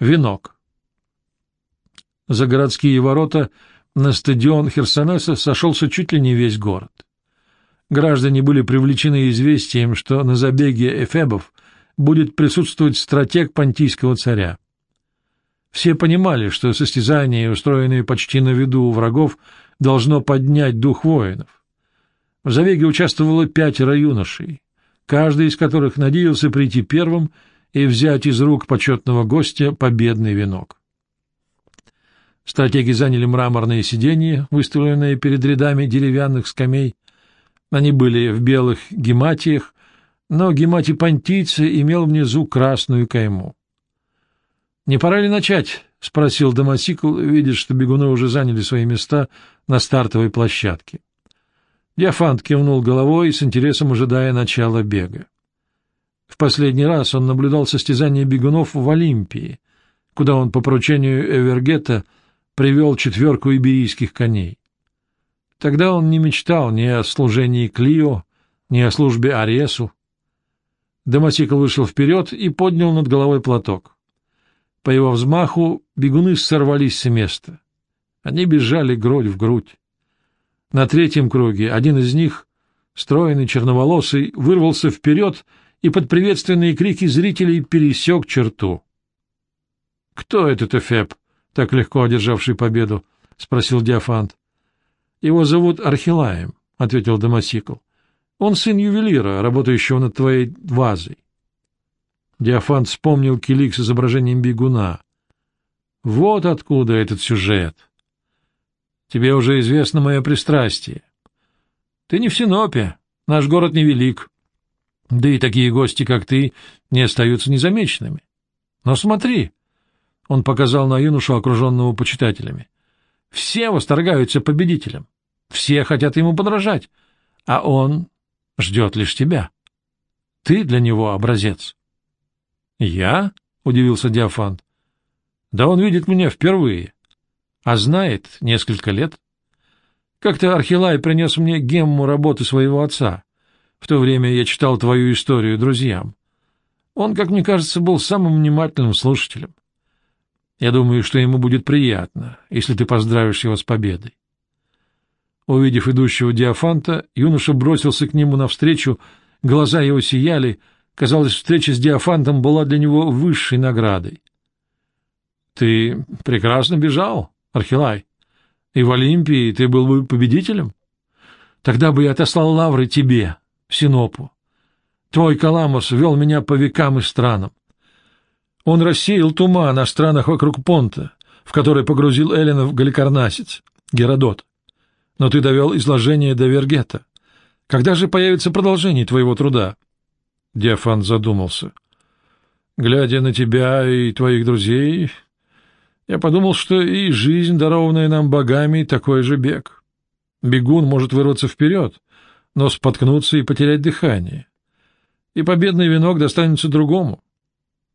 Венок. За городские ворота на стадион Херсонеса сошелся чуть ли не весь город. Граждане были привлечены известием, что на забеге эфебов будет присутствовать стратег понтийского царя. Все понимали, что состязание, устроенное почти на виду у врагов, должно поднять дух воинов. В забеге участвовало пятеро юношей, каждый из которых надеялся прийти первым и взять из рук почетного гостя победный венок. Стратеги заняли мраморные сиденья, выставленные перед рядами деревянных скамей. Они были в белых гематиях, но гематий понтийца имел внизу красную кайму. — Не пора ли начать? — спросил Домосикл, видя, что бегуны уже заняли свои места на стартовой площадке. Диафант кивнул головой, с интересом ожидая начала бега. Последний раз он наблюдал состязание бегунов в Олимпии, куда он по поручению Эвергета привел четверку иберийских коней. Тогда он не мечтал ни о служении Клио, ни о службе Аресу. Домосикл вышел вперед и поднял над головой платок. По его взмаху бегуны сорвались с места. Они бежали грудь в грудь. На третьем круге один из них, стройный, черноволосый, вырвался вперед и под приветственные крики зрителей пересек черту. — Кто этот Эфеб, так легко одержавший победу? — спросил Диафант. — Его зовут Архилаем, — ответил Домосикл. — Он сын ювелира, работающего над твоей вазой. Диафант вспомнил килик с изображением бегуна. Вот откуда этот сюжет. Тебе уже известно мое пристрастие. Ты не в Синопе, наш город невелик. Да и такие гости, как ты, не остаются незамеченными. Но смотри, — он показал на юношу, окруженного почитателями, — все восторгаются победителем, все хотят ему подражать, а он ждет лишь тебя. Ты для него образец. — Я? — удивился Диафант. — Да он видит меня впервые а знает несколько лет. Как-то Архилай принес мне гемму работы своего отца. В то время я читал твою историю друзьям. Он, как мне кажется, был самым внимательным слушателем. Я думаю, что ему будет приятно, если ты поздравишь его с победой. Увидев идущего Диафанта, юноша бросился к нему навстречу, глаза его сияли, казалось, встреча с Диафантом была для него высшей наградой. — Ты прекрасно бежал, Архилай, и в Олимпии ты был бы победителем? Тогда бы я отослал лавры тебе, Синопу. Твой Каламус вел меня по векам и странам. Он рассеял туман на странах вокруг Понта, в который погрузил Эллина в Галикарнасец, Геродот. Но ты довел изложение до Вергета. Когда же появится продолжение твоего труда? Диафан задумался. Глядя на тебя и твоих друзей, я подумал, что и жизнь, дарованная нам богами, такой же бег. Бегун может вырваться вперед, но споткнуться и потерять дыхание. И победный венок достанется другому.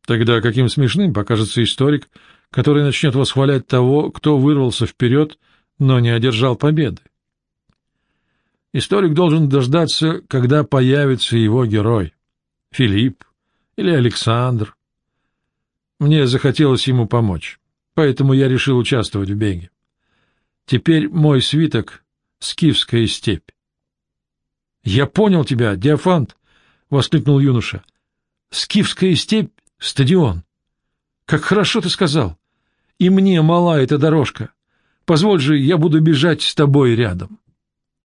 Тогда каким смешным покажется историк, который начнет восхвалять того, кто вырвался вперед, но не одержал победы. Историк должен дождаться, когда появится его герой. Филипп или Александр. Мне захотелось ему помочь поэтому я решил участвовать в беге. Теперь мой свиток — скифская степь. — Я понял тебя, Диафант! — воскликнул юноша. — Скифская степь — стадион. Как хорошо ты сказал. И мне мала эта дорожка. Позволь же, я буду бежать с тобой рядом.